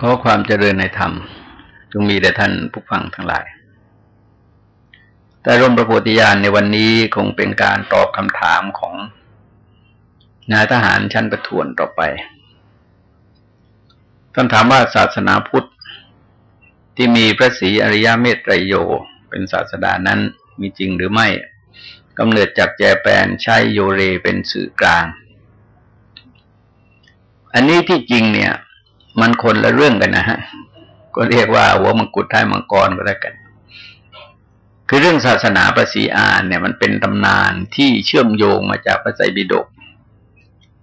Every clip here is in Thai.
ขอความเจริญในธรรมจงมีแด่ท่านผู้ฟังทั้งหลาย แต่ร่มประโพธิญาณในวันนี้คงเป็นการตอบคำถามของนายทหารชั้นประทวนต่อไปท่านถามว่าศาสนาพุทธ ที่มีพระศรีอริยเมตไตรโย เป็นศาสดานั้นมีจริงหรือไม่กำเนิดจากแจแปนใช้โยเรเป็นสื่อกลาง อันนี้ที่จริงเนี่ย มันคนละเรื่องกันนะฮะก็เรียกว่าหัวมังกรท้ายมังกรก็ได้กัน คือเรื่องศาสนาประสีอานเนี่ย มันเป็นตำนานที่เชื่อมโยงมาจากพระไตรปิฎก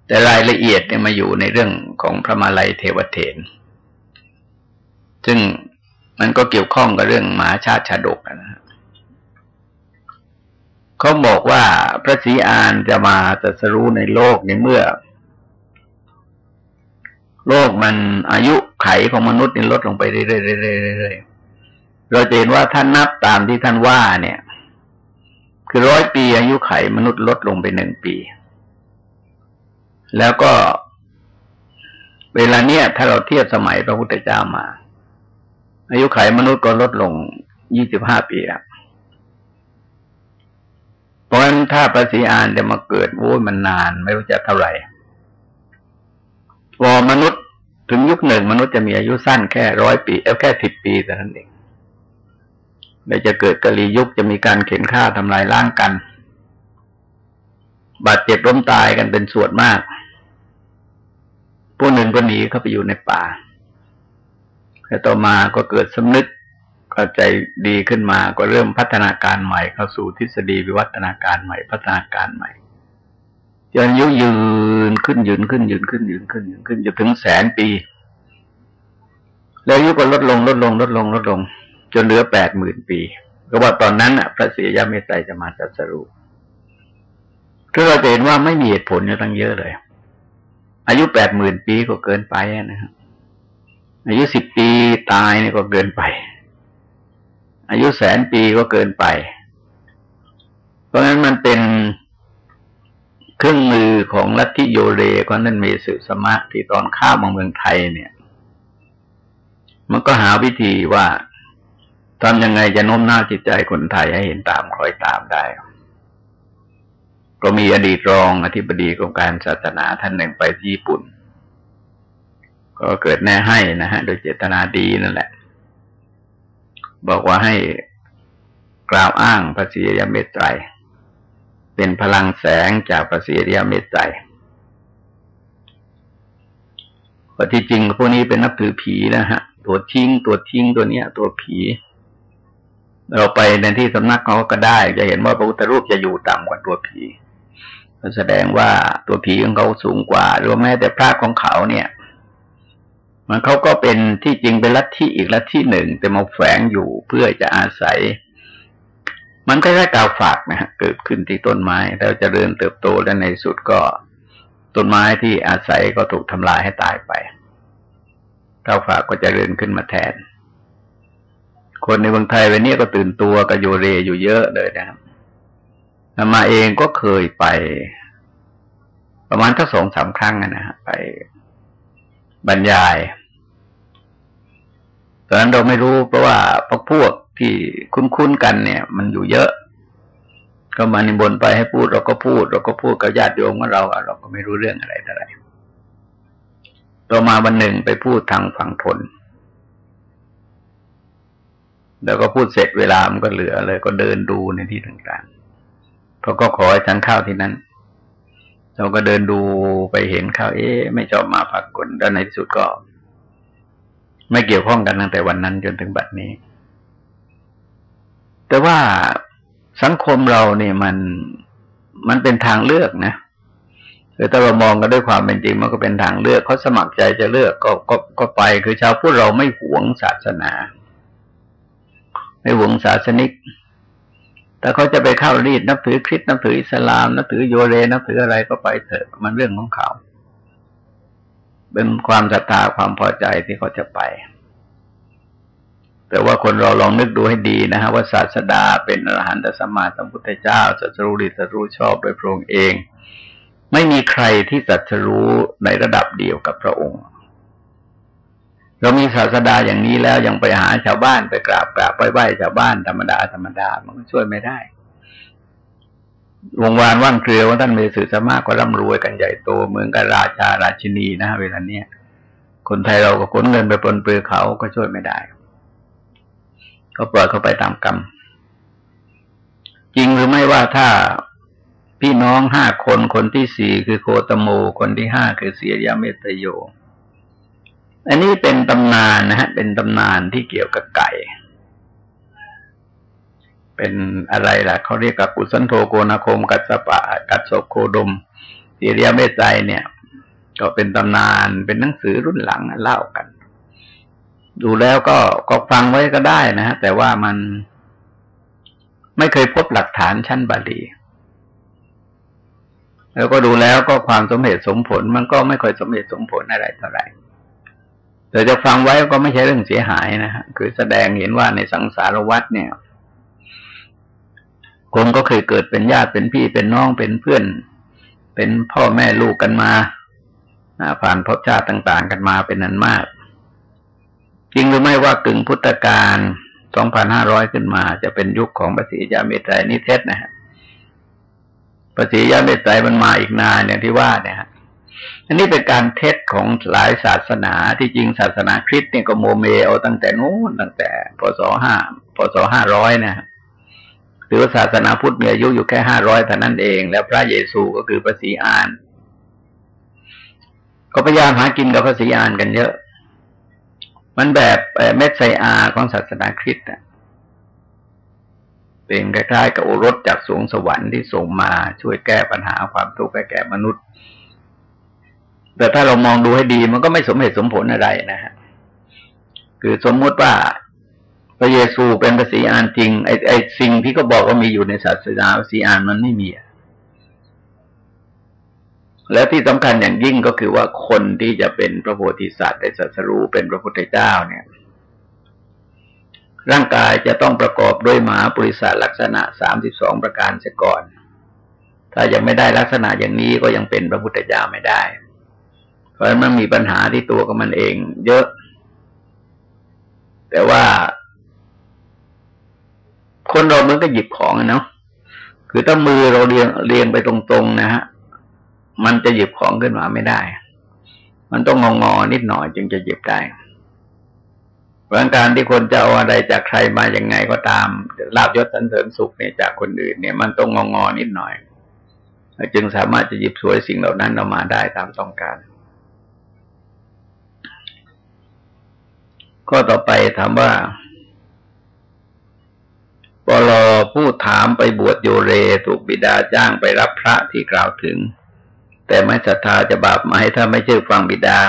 แต่รายละเอียดเนี่ยมาอยู่ในเรื่องของพระมาลัยเทวเถน ซึ่งมันก็เกี่ยวข้องกับเรื่องมาชาติชาดกนะฮะเขาบอกว่าพระศรีอานจะมาตรัสรู้ในโลกในเมื่อ โลกมันอายุไขของมนุษย์นี่ลดลงไปเรื่อยๆเราจะเห็นว่าท่านนับตามที่ท่านว่า เนี่ย คือร้อยปีอายุไขมนุษย์ลดลงไปหนึ่งปี แล้วก็ เวลาเนี้ยถ้าเราเทียบสมัยพระพุทธเจ้ามา อายุไขมนุษย์ก็ลดลงยี่สิบห้าปีแล้วเพราะฉะนั้นถ้าพระศรีอานจะมาเกิดโอ้ยมันนานไม่รู้จะเท่าไหร่ พอมนุษย์ถึงยุคหนึ่งมนุษย์จะมีอายุสั้นแค่ร้อยปีเอแค่สิบปีแต่นั้นเองเดี๋ยวจะเกิดกะลียุคจะมีการเข็นฆ่าทำลายล้างกัน บาดเจ็บล้มตายกันเป็นส่วนมาก ผู้หนึ่งก็หนีเข้าไปอยู่ในป่าแต่ต่อมาก็เกิดสำนึกเข้าใจดีขึ้นมาก็เริ่มพัฒนาการใหม่เข้าสู่ทฤษฎีวิวัฒนาการใหม่ พัฒนาการใหม่ จนอายุยืนขึ้นยืนขึ้นยืนขึ้นยืนขึ้นยืนขึ้นจนถึงแสนปี แล้วยุก็ลดลงลดลงลดลงลดลง จนเหลือแปดหมื่นปี ก็ว่าตอนนั้นพระศรียาเมตไตรจะมาจัดสรุปคือเราเห็นว่าไม่มีเหตุผลเนี่ยตั้งเยอะเลย อายุแปดหมื่นปีก็เกินไปนะครับอายุสิบปีตายเนี่ยก็เกินไป อายุแสนปีก็เกินไป เพราะฉะนั้นมันเป็น เครื่องมือของลัทธิโยเรก็นั่นมีสุสมะที่ตอนข้ามมาเมืองไทยเนี่ย มันก็หาวิธีว่าทำยังไงจะโน้มน้าวจิตใจคนไทยให้เห็นตามคอยตามได้ ก็มีอดีตรองอธิบดีกรมการศาสนาท่านหนึ่งไปที่ญี่ปุ่น ก็เกิดแน่ให้นะฮะ โดยเจตนาดีนั่นแหละ บอกว่าให้กล่าวอ้างพระศรียเมตไตร เป็นพลังแสงจากประสิทธิยเมตไตรพอที่จริงพวกนี้เป็นนับถือผีนะฮะ ตัวทิ้ง ตัวทิ้งตัวเนี้ย ตัวผี เราไปในที่สำนักเขาก็ได้ จะเห็นว่าพระพุทธรูปจะอยู่ต่ำกว่าตัวผีแสดงว่าตัวผีของเขาสูงกว่า หรือแม้แต่พระของเขาเนี่ย มันเขาก็เป็นที่จริงเป็นลัทธิอีกลัทธิหนึ่ง แต่มาแฝงอยู่เพื่อจะอาศัย มันก็แค่กาวฝากนะฮะเกิดขึ้นที่ต้นไม้แล้วจะเริญเติบโตและในสุดก็ต้นไม้ที่อาศัยก็ถูกทำลายให้ตายไปกาวฝากก็จะเริญขึ้นมาแทน คนในเมืองไทยวันนี้ก็ตื่นตัวกับโยเรอยู่เยอะเลยนะครับมาเองก็เคยไป ประมาณทั้งสองสามครั้งนะฮะไปบรรยายตอนนั้นเราไม่รู้เพราะว่าพวกพวก ที่คุ้นๆกันเนี่ย มันอยู่เยอะ ก็มานิบนไปให้พูดเราก็พูด เราก็พูดกับญาติโยมของเราเราก็ไม่รู้เรื่องอะไรแต่ไรต่อมาวันหนึ่งไปพูดทางฝั่งทนแล้วก็พูดเสร็จเวลามันก็เหลือเลย ก็เดินดูในที่ต่างๆเขาก็ขอให้ฉันข้าวที่นั้น เราก็เดินดูไปเห็นข้าวเอ๊ะไม่ชอบมาผักกลแล้วในที่สุดก็ ไม่เกี่ยวข้องกันตั้งแต่วันนั้นจนถึงบัดนี้ แต่ว่าสังคมเราเนี่ยมันมันเป็นทางเลือกนะคือถ้าเรามองกันด้วยความเป็นจริงมันก็เป็นทางเลือกเขาสมัครใจจะเลือกก็ก็ก็ไปคือชาวพุทธเราไม่หวงศาสนา ไม่หวงศาสนิกแต่เขาจะไปเข้ารีดนับถือคริสต์นับถืออิสลามนับถือโยเรนับถืออะไรก็ไปเถอะมันเรื่องของเขา เป็นความศรัทธาความพอใจที่เขาจะไป แต่ว่าคนเราลองนึกดูให้ดีนะฮะว่าศาสดาเป็นอรหันตสัมมาสัมพุทธเจ้าสัจรู้ดีสัจรู้ชอบโดยพระองค์เอง ไม่มีใครที่สัจรู้ในระดับเดียวกับพระองค์ เรามีศาสดาอย่างนี้แล้วยังไปหาชาวบ้านไปกราบกราบไหว้ไหว้ชาวบ้านธรรมดาธรรมดามันก็ช่วยไม่ได้วงวานว่างเครือว่าท่านมีสื่อสามารถก็ร่ำรวยกันใหญ่โตเหมือนกับราชาราชินีนะเวลาเนี้ยคนไทยเราก็ขนเงินไปปนเปื้อเขาก็ช่วยไม่ได้ ก็ปล่อยเข้าไปตามกรรม จริงหรือไม่ว่าถ้าพี่น้องห้าคนคนที่สี่คือโคตโม คนที่ห้าคือเสียยาเมตโย อันนี้เป็นตำนานนะฮะ เป็นตำนานที่เกี่ยวกับไก่ เป็นอะไรล่ะเขาเรียกกับกุสันโทโกนาคม กัสปะ กัสโสโคดมเสียยาเมตไตเนี่ย ก็เป็นตำนานเป็นหนังสือรุ่นหลังเล่ากัน ดูแล้วก็ก็ฟังไว้ก็ได้นะฮะแต่ว่ามันไม่เคยพบหลักฐานชั้นบาลีแล้วก็ดูแล้วก็ความสมเหตุสมผลมันก็ไม่ค่อยสมเหตุสมผลอะไรเท่าไหร่แต่จะฟังไว้ก็ไม่ใช่เรื่องเสียหายนะฮะคือแสดงเห็นว่าในสังสารวัฏเนี่ยคนก็เคยเกิดเป็นญาติเป็นพี่เป็นน้องเป็นเพื่อน เป็นพ่อแม่ลูกกันมาผ่านพบชาติต่าง ๆ กันมาเป็นนันมาก จริงหรือไม่ว่ากึ่งพุทธกาล2,500 ขึ้นมาจะเป็นยุคของปฏิยาเมตไตรนิเทศนะฮะปฏิยาเมตไตรมันมาอีกนานอย่างที่ว่าเนี่ยฮะอันนี้เป็นการเทศของหลายศาสนาที่จริงศาสนาคริสต์เนี่ยก็โมเมเอาตั้งแต่นู้นตั้งแต่พศห้าพศห้าร้อยนะหรือว่าศาสนาพุทธมีอายุอยู่แค่ห้าร้อยเท่านั้นเอง แล้วพระเยซูก็คือพระศรีอาน ก็พยายามหากินกับพระศรีอานกันเยอะ มันแบบเม็ดไซอาของศาสนาคริสต์เป็นคล้ายๆกับโอรสจากสวงสวรรค์ที่ส่งมาช่วยแก้ปัญหาความทุกข์แก่มนุษย์ แต่ถ้าเรามองดูให้ดีมันก็ไม่สมเหตุสมผลอะไรนะฮะคือสมมุติว่าพระเยซูเป็นภาษีอานจริงไอ้ไอ้สิ่งที่ก็บอกว่ามีอยู่ในศาสนาภาษีอานมันไม่มี แล้วที่สำคัญอย่างยิ่งก็คือว่าคนที่จะเป็นพระโพธิสัตว์ในศาสรูเป็นพระพุทธเจ้าเนี่ย ร่างกายจะต้องประกอบด้วยมหาปริศาลักษณะสามสิบสองประการเสียก่อน ถ้ายังไม่ได้ลักษณะอย่างนี้ก็ยังเป็นพระพุทธเจ้าไม่ได้ เพราะมันมีปัญหาที่ตัวของมันเอง เยอะ แต่ว่า คนเรามันก็หยิบของเนาะคือถ้ามือเราเรียงเรียงไปตรงๆนะฮะ มันจะหยิบของขึ้นมาไม่ได้ มันต้องงอๆนิดหน่อยจึงจะหยิบได้ราะการที่คนจะเอาอะไรจากใครมาอย่างไงก็ตามลาบยศสันเสริญสุขเนี่ยจากคนอื่นเนี่ย มันต้องงองอนิดหน่อย จึงสามารถจะหยิบสวยสิ่งเหล่านั้นออกมาได้ตามต้องการก็ต่อไปถามว่าปลอผู้ถามไปบวชโยเรถูกบิดาจ้างไปรับพระที่กล่าวถึง แต่ไม่ศรัทธาจะบาปไหมถ้าไม่เชื่อฟังบิดา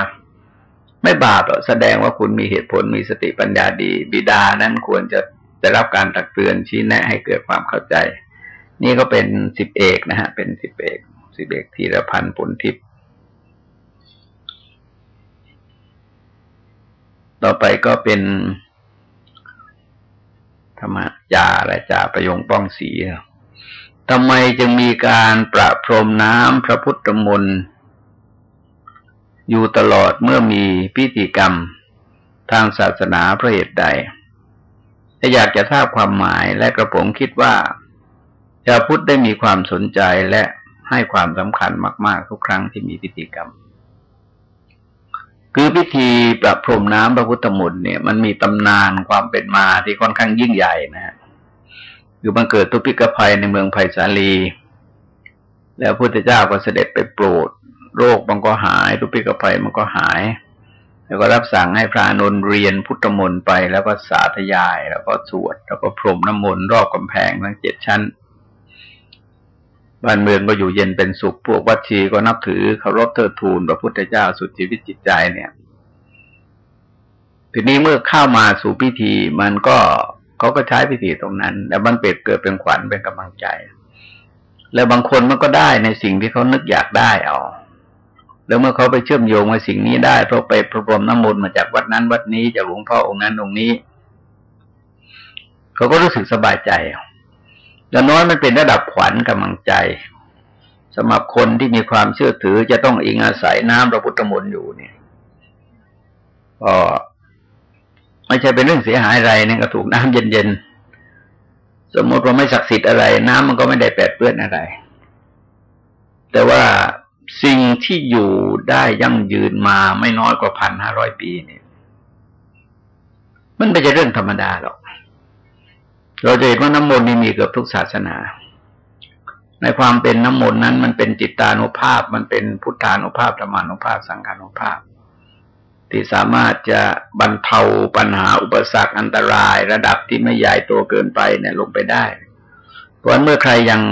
ไม่บาปหรอกแสดงว่าคุณมีเหตุผลมีสติปัญญาดี บิดานั้นควรจะได้รับการตักเตือนชี้แนะให้เกิดความเข้าใจ นี่ก็เป็นสิบเอกนะฮะ เป็นสิบเอกสิบเอกธีรพันธ์ผลทิพย์ต่อไปก็เป็นธรรมจาและจาประยงป้องสี ทำไมจึงมีการประพรมน้ำพระพุทธมนต์อยู่ตลอดเมื่อมีพิธีกรรมทางศาสนาพระเหตุใด ถ้าอยากจะทราบความหมายและกระผมคิดว่าชาวพุทธได้มีความสนใจและให้ความสำคัญมาก ๆ ทุกครั้งที่มีพิธีกรรม คือพิธีประพรมน้ำพระพุทธมนต์เนี่ย มันมีตำนานความเป็นมาที่ค่อนข้างยิ่งใหญ่นะฮะ คือมันเกิดตุปิกภัยในเมืองไผ่สาลี แล้วพระพุทธเจ้าก็เสด็จไปโปรด โรคมันก็หายทุพิกภัยมันก็หาย แล้วก็รับสั่งให้พระนนเรียนพุทธมนต์ไปแล้วก็สาธยาย แล้วก็สวด แล้วก็พรมน้ำมนต์รอบกำแพงทั้งเจ็ดชั้นบ้านเมืองก็อยู่เย็นเป็นสุข พวกวัดชีก็นับถือเคารพเทิดทูนพระพุทธเจ้าสุดชีวิตจิตใจเนี่ย ทีนี้เมื่อเข้ามาสู่พิธีมันก็ เขาก็ใช้พิธีตรงนั้น แล้วมันเปิดเกิดเป็นขวัญเป็นกำลังใจ แล้วบางคนมันก็ได้ในสิ่งที่เขานึกอยากได้เอาแล้วเมื่อเขาไปเชื่อมโยงมาสิ่งนี้ได้เพราะไปประพรมน้ำมนต์มาจากวัดนั้นวัดนี้จากหลวงพ่อองค์นั้นองค์นี้เขาก็รู้สึกสบายใจอย่างน้อยมันเป็นระดับขวัญกำลังใจสำหรับคนที่มีความเชื่อถือจะต้องอิงอาศัยน้ำพระพุทธมนต์อยู่เนี่ยก็ ไม่ใช่เป็นเรื่องเสียหายอะไรนี่ก็ถูกน้ำเย็นๆสมมติว่าไม่ศักดิ์สิทธิ์อะไร น้ำมันก็ไม่ได้แปดเปื้อนอะไร แต่ว่าสิ่งที่อยู่ได้ยั่งยืนมาไม่น้อยกว่าพันห้าร้อยปีเนี่ยมันไม่ใช่เรื่องธรรมดาหรอก เราจะเห็นว่าน้ำมนต์นี่มีเกือบทุกศาสนา ในความเป็นน้ำมนต์นั้น มันเป็นจิตานุภาพ มันเป็นพุทธานุภาพธรรมานุภาพ สังขานุภาพ ที่สามารถจะบรรเทาปัญหาอุปสรรคอันตรายระดับที่ไม่ใหญ่โตเกินไปเนี่ยลงไปได้ เพราะเมื่อใครยัง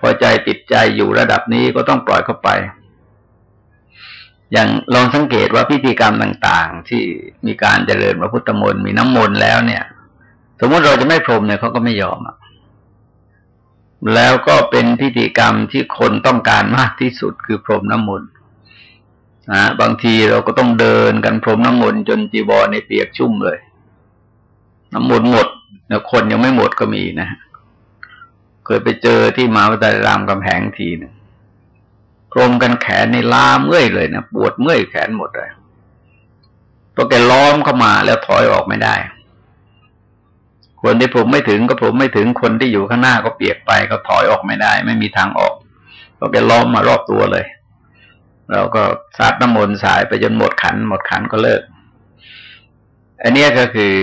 พอใจติดใจอยู่ระดับนี้ก็ต้องปล่อยเข้าไป อย่างลองสังเกตว่าพิธีกรรมต่าง ๆ ที่มีการเจริญพระพุทธมนต์มีน้ำมนต์แล้วเนี่ย สมมติเราจะไม่พรมเนี่ยเขาก็ไม่ยอมอะแล้วก็เป็นพิธีกรรมที่คนต้องการมากที่สุดคือพรมน้ำมนต์ นะบางทีเราก็ต้องเดินกันพรมน้ำมนต์จนจีวรในเปียกชุ่มเลย น้ำมนต์หมดแล้วคนยังไม่หมดก็มีนะเคยไปเจอที่มาวัตรามกำแพงทีหนึ่งกรมกันแขนในลาเมื่อยเลยนะปวดเมื่อยแขนหมดเลยพอแกล้อมเข้ามาแล้วถอยออกไม่ได้ คนที่ผมไม่ถึงก็ผมไม่ถึงคนที่อยู่ข้างหน้าก็เปียกไปก็ถอยออกไม่ได้ ไม่มีทางออกพอแกล้อมมารอบตัวเลย เราก็สาดน้ำมนต์สายไปจนหมดขัน หมดขันก็เลิก อันนี้ก็คือ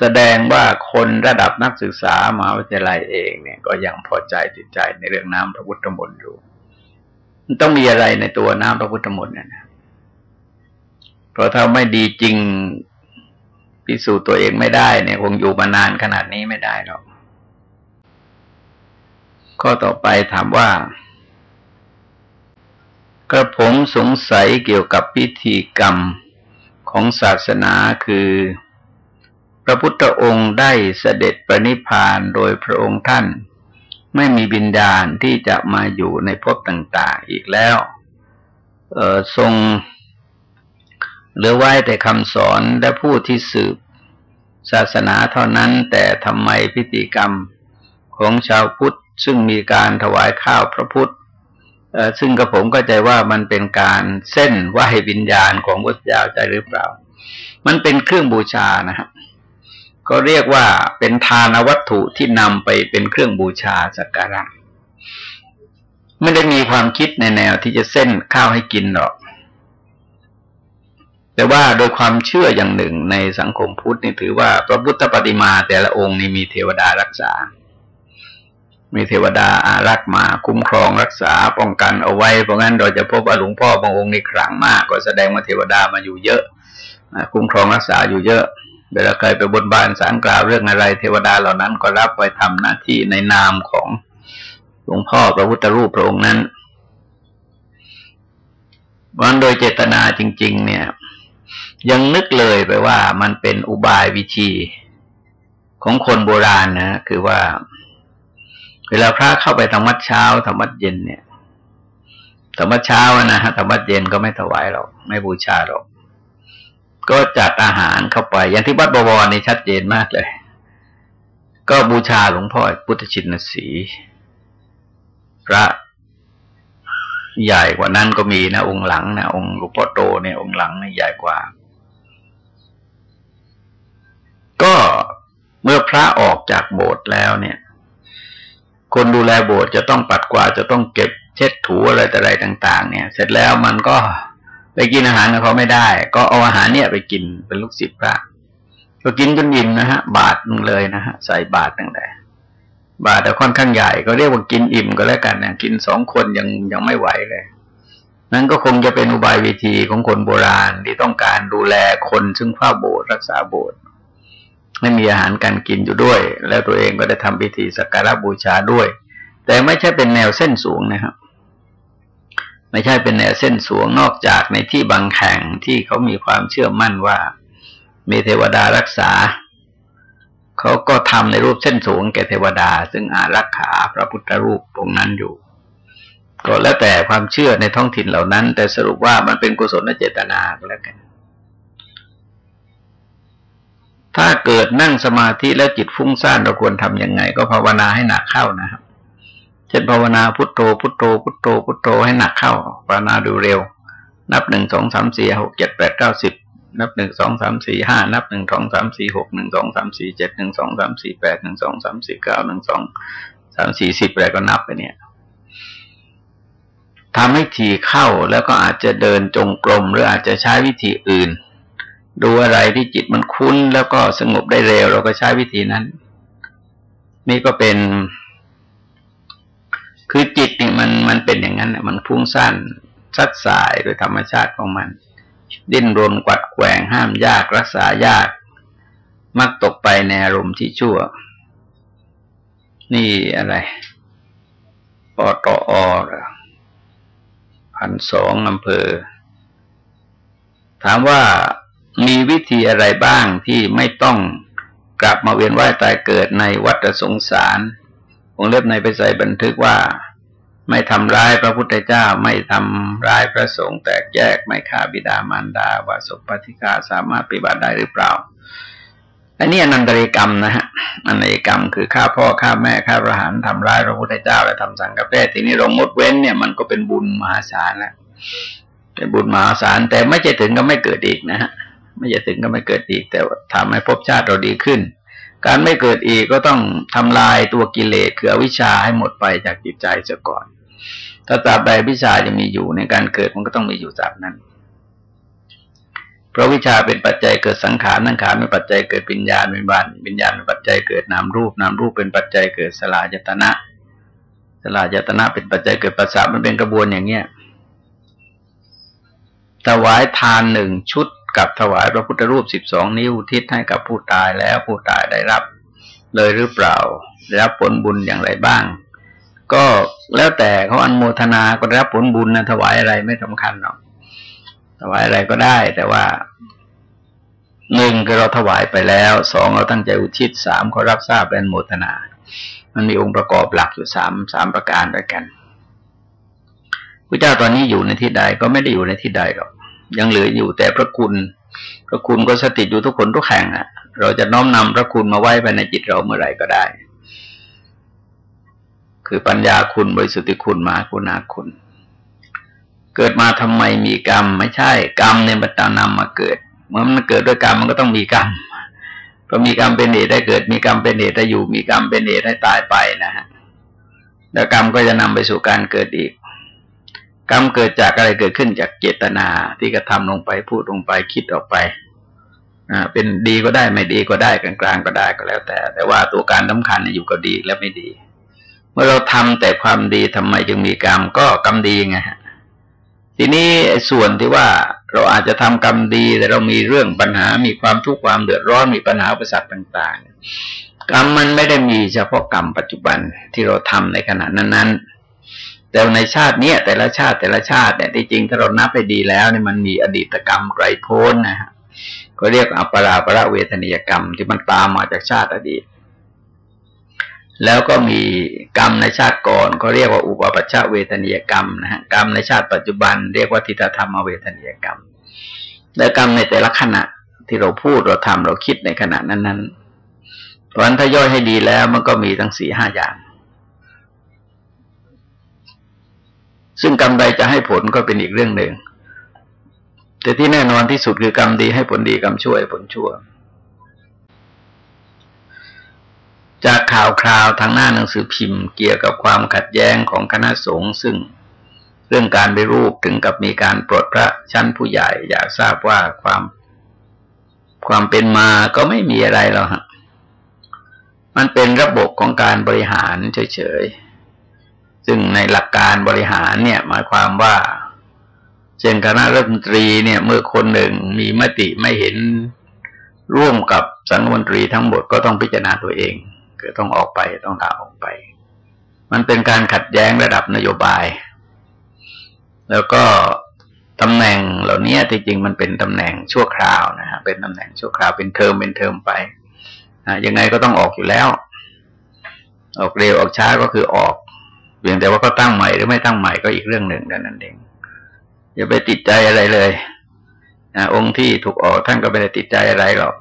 แสดงว่าคนระดับนักศึกษามหาวิทยาลัยเองเนี่ย ก็ยังพอใจติดใจในเรื่องน้ำพระพุทธมนต์อยู่มันต้องมีอะไรในตัวน้ำพระพุทธมนต์เนี่ยนะเพราะถ้าไม่ดีจริงพิสูจน์ตัวเองไม่ได้เนี่ยคงอยู่มานานขนาดนี้ไม่ได้หรอกข้อต่อไปถามว่า กระผมสงสัยเกี่ยวกับพิธีกรรมของศาสนาคือ พระพุทธองค์ได้เสด็จประนิพพานโดยพระองค์ท่าน ไม่มีบินดาลที่จะมาอยู่ในภพต่างๆอีกแล้วทรงเหลือไว้แต่คำสอนและผู้ที่สืบ ศาสนาเท่านั้นแต่ทำไมพิธีกรรมของชาวพุทธซึ่งมีการถวายข้าวพระพุทธ ซึ่งกระผมก็ใจว่ามันเป็นการเส้นไหววิญญาณของพุทธเจ้าใจหรือเปล่า มันเป็นเครื่องบูชานะครับก็เรียกว่าเป็นทานวัตถุที่นำไปเป็นเครื่องบูชาสักการะไม่ได้มีความคิดในแนวที่จะเส้นข้าวให้กินหรอก แต่ว่าโดยความเชื่ออย่างหนึ่งในสังคมพุทธนี่ถือว่าพระพุทธปฏิมาแต่ละองค์นี่มีเทวดารักษา มีเทวดาอารักษ์มาคุ้มครองรักษาป้องกันเอาไว้ เพราะงั้นเราจะพบว่าหลวงพ่อบางองค์ในี่ขลังมาก ก็แสดงว่าเทวดามาอยู่เยอะคุ้มครองรักษาอยู่เยอะเวลาใครไปบนบานสารกล่าวเรื่องอะไร เทวดาเหล่านั้นก็รับไปทำหน้าที่ในนามของหลวงพ่อพระพุทธรูปพระองค์นั้นวันโดยเจตนาจริง ๆ เนี่ย ยังนึกเลยไปว่ามันเป็นอุบายวิธีของคนโบราณนะคือว่า เวลาพระเข้าไปทำวัดเช้าทำวัดเย็นเนี่ยทำวัดเช้านะฮะทำวัดเย็นก็ไม่ถวายหรอกไม่บูชาหรอกก็จัดอาหารเข้าไป อย่างที่วัดบวรนี่ชัดเจนมากเลย ก็บูชาหลวงพ่อพุทธชินสีพระใหญ่กว่านั้นก็มีนะ องค์หลังนะองค์หลวงพ่อโตเนี่ยองค์หลังนี่ใหญ่กว่า ก็เมื่อพระออกจากโบสถ์แล้วเนี่ย คนดูแลโบสถ์จะต้องปัดกวาดจะต้องเก็บเช็ดถูอะไรแต่อะไรต่าง ๆ เนี่ย เสร็จแล้วมันก็ไปกินอาหารกับเขาไม่ได้ ก็เอาอาหารเนี่ยไปกินเป็นลูกศิษย์พระก็กินจนอิ่มนะฮะ บาทนึงเลยนะฮะใส่บาทตั้งแต่บาทแต่ค่อนข้างใหญ่ก็เรียกว่ากินอิ่มก็แล้วกันนะกินสองคนยังยังไม่ไหวเลยนั่นก็คงจะเป็นอุบายวิธีของคนโบราณที่ต้องการดูแลคนซึ่งเฝ้าโบสถ์รักษาโบสถ์ ไม่มีอาหารการกินอยู่ด้วย แล้วตัวเองก็ได้ทำพิธีสักการะบูชาด้วย แต่ไม่ใช่เป็นแนวเส้นสูงนะครับ ไม่ใช่เป็นแนวเส้นสวงนอกจากในที่บางแห่งที่เขามีความเชื่อมั่นว่า มีเทวดารักษาเขาก็ทำในรูปเส้นสูงแก่เทวดา ซึ่งอารักขาพระพุทธรูปองค์นั้นอยู่ก็แล้วแต่ความเชื่อในท้องถิ่นเหล่านั้น แต่สรุปว่ามันเป็นกุศลเจตนาก็แล้วกัน ถ้าเกิดนั่งสมาธิแล้วจิตฟุ้งซ่านเราควรทำยังไง ก็ภาวนาให้หนักเข้านะครับช่นภาวนาพุทโธพุทโธพุทโธพุทโธให้หนักเข้าภาวนาดูเร็ว นับหนึ่งสองสามสี่หกเจ็ดแปดเก้าสิบนับหนึ่งสองสามสี่ห้านับหนึ่งสองสามสี่หกหนึ่งสองสามสี่เจ็ดหนึ่งสองสามสี่แปดหนึ่งสองสามสี่เก้าหนึ่งสองสามสี่สิบอะไรก็นับไปเนี่ยทำให้ทีเข้าแล้วก็อาจจะเดินจงกรมหรืออาจจะใช้วิธีอื่น ดูอะไรที่จิตมันคุ้นแล้วก็สงบได้เร็ว เราก็ใช้วิธีนั้น นี่ก็เป็น คือจิตนี่มันมันเป็นอย่างนั้นมันพุ่งสั้นซัดสายโดยธรรมชาติของมัน ดิ้นรนกวัดแกว่งห้ามยากรักษายาก มักตกไปในอารมณ์ที่ชั่ว นี่อะไรปตอพันสองอำเภอ ถามว่า มีวิธีอะไรบ้างที่ไม่ต้องกลับมาเวียนว่ายตายเกิดในวัฏสงสารผมเล็บในไปใส่บันทึกว่า ไม่ทำร้ายพระพุทธเจ้า ไม่ทำร้ายพระสงฆ์แตกแยกไม่ฆ่าบิดามารดาวาสุปฏิกาสามารถปฏิบัติได้หรือเปล่า อันนี้อนันตริกรรมนะฮะอนันตริกรรมคือฆ่าพ่อฆ่าแม่ฆ่าพระหารทำร้ายพระพุทธเจ้า และทำสังฆเพศทีนี้เรางดเว้นเนี่ยมันก็เป็นบุญมหาศาลแล้วเป็นบุญมหาศาลแต่ไม่จะถึงก็ไม่เกิดอีกนะฮะ ไม่จะถึงก็ไม่เกิดอีก แต่ทำให้ภพชาติเราดีขึ้น การไม่เกิดอีกก็ต้องทำลายตัวกิเลสคืออวิชชาให้หมดไปจากจิตใจเสียก่อน ถ้าตราบใดวิชาจะมีอยู่ในการเกิดมันก็ต้องมีอยู่ตราบนั้น เพราะวิชาเป็นปัจจัยเกิดสังขารสังขารเป็นปัจจัยเกิดปัญญาเป็นบานปัญญาเป็นปัจจัยเกิดนามรูปนามรูปเป็นปัจจัยเกิดสลายตนะสลายตนะเป็นปัจจัยเกิดปัสสาวะมันเป็นกระบวนอย่างเงี้ยถวายทานหนึ่งชุด กับถวายพระพุทธรูปสิบสองนิ้วทิศให้กับผู้ตายแล้วผู้ตายได้รับ เลยหรือเปล่า ได้รับผลบุญอย่างไรบ้าง ก็แล้วแต่เขาอันโมทนาก็ได้รับผลบุญนะถวายอะไรไม่สำคัญหรอกถวายอะไรก็ได้ แต่ว่าหนึ่งคือเราถวายไปแล้วสองเราตั้งใจอุทิศสามเขารับทราบเป็นโมทนา มันมีองค์ประกอบหลักอยู่สามสามประการด้วยกันพระเจ้าตอนนี้อยู่ในที่ใดก็ไม่ได้อยู่ในที่ใดหรอก ยังเหลืออยู่แต่พระคุณ พระคุณก็สติอยู่ทุกคนทุกแห่งอะ เราจะน้อมนำพระคุณมาไว้ภายในจิตเราเมื่อไหร่ก็ได้ คือปัญญาคุณบริสุทธิคุณมาคุณาคุณ เกิดมาทำไมมีกรรม ไม่ใช่ กรรมเนี่ยมันตานำมาเกิด เมื่อมันเกิดด้วยกรรมมันก็ต้องมีกรรมพอมีกรรมเป็นเหตุได้เกิด มีกรรมเป็นเหตุได้อยู่ มีกรรมเป็นเหตุให้ตายไปนะฮะแล้วกรรมก็จะนำไปสู่การเกิดอีก กรรมเกิดจากอะไรเกิดขึ้นจากเจตนาที่กระทำลงไปพูดลงไปคิดออกไปอ่าเป็นดีก็ได้ไม่ดีก็ได้กลางๆก็ได้ก็แล้วแต่ แต่ว่าตัวการสาคัญอยู่กับดีและไม่ดี เมื่อเราทำแต่ความดีทำไมจึงมีกรรมก็กรรมดีไงฮะทีนี้ส่วนที่ว่าเราอาจจะทำกรรมดี แต่เรามีเรื่องปัญหา มีความทุกข์ความเดือดร้อนมีปัญหาประสาทต่างๆ กรรมมันไม่ได้มีเฉพาะกรรมปัจจุบันที่เราทำในขณะนั้นๆ แต่ในชาติเนี้ยแต่ละชาติแต่ละชาติเนี่ยที่จริงถ้าเรานับไปดีแล้วเนี่ยมันมีอดีตกรรมไกลโพ้นนะฮะก็เรียกอัปราประเวทนียกรรมที่มันตามมาจากชาติอดีต แล้วก็มีกรรมในชาติก่อนก็เรียกว่าอุปปัชชเวทนียกรรมนะฮะกรรมในชาติปัจจุบัน เรียกว่าทิฏฐธรรมเวทนียกรรมและกรรมในแต่ละขณะที่เราพูดเราทำเราคิดในขณะนั้นๆเพราะฉะนั้นถ้าย่อยให้ดีแล้วมันก็มีทั้งสี่ห้าอย่าง ซึ่งกรรมใดจะให้ผลก็เป็นอีกเรื่องหนึ่ง แต่ที่แน่นอนที่สุดคือกรรมดีให้ผลดีกรรมชั่วให้ผลชั่ว จากข่าวคราวทางหน้าหนังสือพิมพ์เกี่ยวกับความขัดแย้งของคณะสงฆ์ซึ่งเรื่องการไปรูปถึงกับมีการปลดพระชั้นผู้ใหญ่ อยากทราบว่าความความเป็นมาก็ไม่มีอะไรหรอกมันเป็นระบบของการบริหารเฉยๆ ซึ่งในหลักการบริหารเนี่ย หมายความว่า เช่นคณะรัฐมนตรีเนี่ย เมื่อคนหนึ่งมีมติไม่เห็นร่วมกับสังคมนตรีทั้งหมดก็ต้องพิจารณาตัวเองคือต้องออกไปต้องลาออกไป มันเป็นการขัดแย้งระดับนโยบาย แล้วก็ตำแหน่งเหล่านี้จริงๆมันเป็นตำแหน่งชั่วคราวนะฮะเป็นตำแหน่งชั่วคราวเป็นเทอมเป็นเทอมไปยังไงก็ต้องออกอยู่แล้ว ออกเร็วออกช้าก็คือออก เพียงแต่ว่าก็ตั้งใหม่หรือไม่ตั้งใหม่ก็อีกเรื่องหนึ่งนั่นเองอย่าไปติดใจอะไรเลยนะองค์ที่ถูกออกท่านก็ไม่ได้ติดใจอะไรหรอก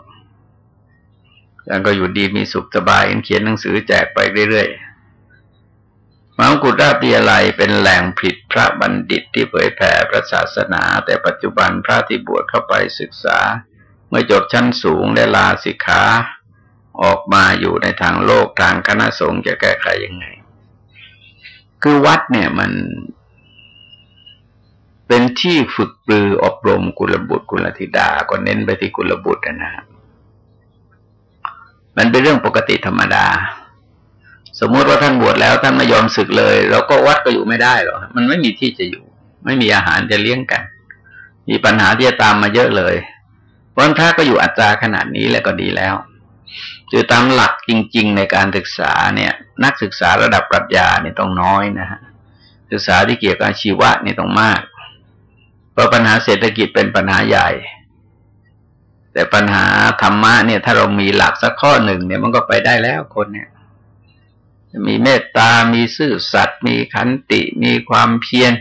ท่านก็อยู่ดีมีสุขสบายเขียนหนังสือแจกไปเรื่อยๆมหากุฎราชวิทยาลัยเป็นแหล่งผิดพระบัณฑิตที่เผยแผ่พระศาสนา แต่ปัจจุบันพระที่บวชเข้าไปศึกษา เมื่อจบชั้นสูงได้ลาสิกขาออกมาอยู่ในทางโลกทางคณะสงฆ์จะแก้ไขยังไง คือวัดเนี่ยมันเป็นที่ฝึกปลืออบรมกุลบุตรกุลธิดา ก็เน้นไปที่กุลบุตรนะฮะมันเป็นเรื่องปกติธรรมดา สมมุติว่าท่านบวชแล้วท่านไม่ยอมศึกเลย เราก็วัดก็อยู่ไม่ได้หรอกมันไม่มีที่จะอยู่ ไม่มีอาหารจะเลี้ยงกัน มีปัญหาที่จะตามมาเยอะเลยเพราะพระก็อยู่อัตราขนาดนี้แล้วก็ดีแล้วคือตามหลักจริง ๆ ในการศึกษาเนี่ย นักศึกษาระดับปรัชญาเนี่ยต้องน้อยนะฮะศึกษาที่เกี่ยวกับชีวะเนี่ยต้องมากเพราะปัญหาเศรษฐกิจเป็นปัญหาใหญ่ แต่ปัญหาธรรมะเนี่ย ถ้าเรามีหลักสักข้อหนึ่งเนี่ยมันก็ไปได้แล้วคนเนี่ยมีเมตตา มีซื่อสัตย์ มีขันติ มีความเพียร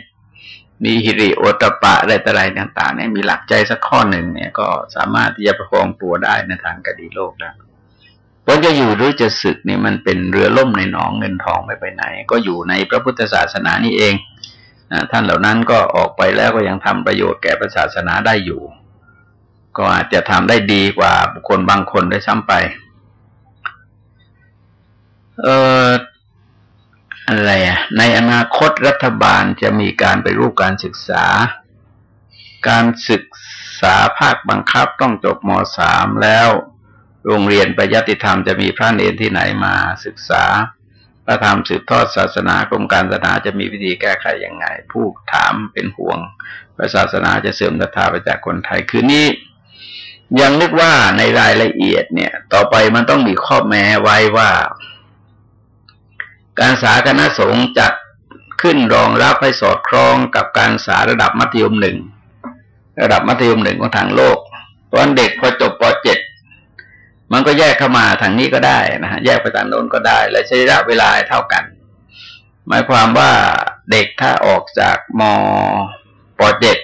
มีหิริโอตปะอะไรต่ออะไรต่างๆเนี่ยมีหลักใจสักข้อหนึ่งเนี่ย ก็สามารถที่จะประคองตัวได้ในทางกดีโลกแล้ เพราะจะอยู่หรือจะศึกนี่มันเป็นเรือล่มในหนองเงินทองไม่ไปไหน ก็อยู่ในพระพุทธศาสนานี่เองท่านเหล่านั้นก็ออกไปแล้วก็ยังทำประโยชน์แก่ศาสนาได้อยู่ ก็อาจจะทำได้ดีกว่าบุคคลบางคนได้ซ้ำไป เอ่ออะไรอะ ในอนาคตรัฐบาลจะมีการไปรูปการศึกษา การศึกษาภาคบังคับต้องจบมสามแล้ว โรงเรียนประยัติธรรมจะมีพระเนรที่ไหนมาศึกษา พระธรรมสืบทอดศาสนากรมการศาสนาจะมีวิธีแก้ไขอยังไง ผู้ถามเป็นห่วงพระศาสนาจะเสื่อมศรัทธาไปจากคนไทยคืนนี้ ยังนึกว่าในรายละเอียดเนี่ย ต่อไปมันต้องมีข้อแม้ไว้ว่า การสาคณะสงฆ์จัดขึ้นรองรับให้สอดคล้องกับการสาระดับมัธยมหนึ่งระดับมัธยมหนึ่งของทางโลกตอนเด็กพอจบป .7 มันก็แยกเข้ามาทางนี้ก็ได้นะฮะแยกไปทางโน้นก็ได้ และใช้ระยะเวลาเท่ากัน หมายความว่าเด็กถ้าออกจากมปเจ็ด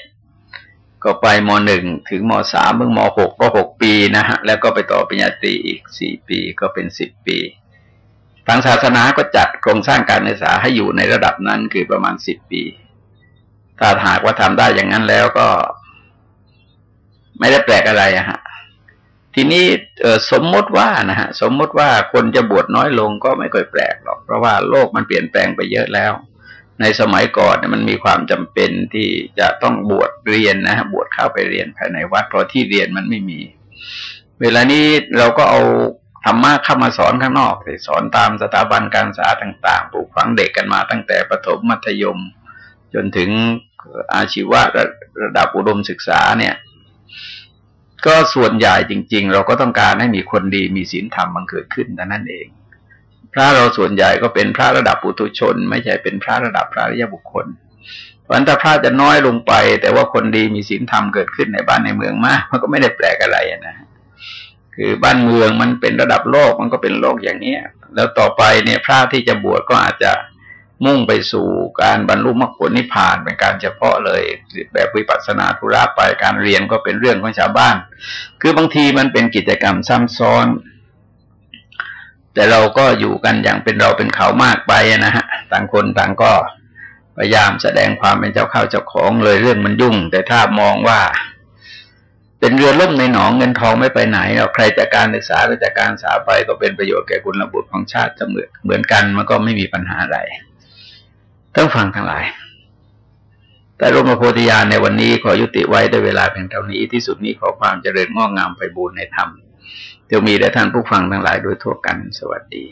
ก็ไปมหนึ่งถึงมสามเมื่อมหกก็หกปีนะฮะแล้วก็ไปต่อปริญญาตรีอีกสี่ปีก็เป็นสิบปีทางศาสนาก็จัดโครงสร้างการศึกษาให้อยู่ในระดับนั้นคือประมาณสิบปี ถ้าหากว่าทำได้อย่างนั้นแล้วก็ ไม่ได้แปลกอะไรอะฮะ ทีนี้สมมติว่านะฮะสมมติว่าคนจะบวชน้อยลงก็ไม่ค่อยแปลกหรอก เพราะว่าโลกมันเปลี่ยนแปลงไปเยอะแล้ว ในสมัยก่อนมันมีความจำเป็นที่จะต้องบวชเรียนนะฮะบวชเข้าไปเรียนภายในวัดเพราะที่เรียนมันไม่มี เวลานี้เราก็เอาธรรมะเข้ามาสอนข้างนอกสอนตามสถาบันการศึกษาต่าง ๆ ปลูกฝังเด็กกันมาตั้งแต่ประถมมัธยม จนถึงอาชีวะระดับอุดมศึกษาเนี่ย ก็ส่วนใหญ่จริง ๆ เราก็ต้องการให้มีคนดีมีศีลธรรมบังเกิดขึ้นแต่นั่นเอง พระเราส่วนใหญ่ก็เป็นพระระดับปุถุชน ไม่ใช่เป็นพระระดับพระริยบุคคลเพราะฉะนั้นถ้าพระจะน้อยลงไป แต่ว่าคนดีมีศีลธรรมเกิดขึ้นในบ้านในเมืองมาก มันก็ไม่ได้แปลกอะไรนะคือบ้านเมืองมันเป็นระดับโลกมันก็เป็นโลกอย่างเนี้ย แล้วต่อไปเนี่ยพระที่จะบวชก็อาจจะ มุ่งไปสู่การบรรลุมรรคผลนิพพานเป็นการเฉพาะเลย แบบวิปัสสนาธุระไปการเรียนก็เป็นเรื่องของชาวบ้าน คือบางทีมันเป็นกิจกรรมซ้ำซ้อน แต่เราก็อยู่กันอย่างเป็นเราเป็นเขามากไปนะฮะต่างคนต่างก็พยายามแสดงความเป็นเจ้าข้าวเจ้าของเลยเรื่องมันยุ่ง แต่ถ้ามองว่า เป็นเรือล่มในหนองเงินทองไม่ไปไหนเราใครจากการศึกษาหรือจากการศึกษาไปก็เป็นประโยชน์แก่คุณระบุตรของชาติเสมอเหมือนกันมันก็ไม่มีปัญหาอะไร ต้องฟังทั้งหลาย แต่รมโพธิญาณในวันนี้ขอยุติไว้ด้วยเวลาเพียงเท่านี้ที่สุดนี้ขอความเจริญงอกงามไปบูรณนธรรมจะมีแด่ท่านผู้ฟังทั้งหลายโดยทั่วกันสวัสดี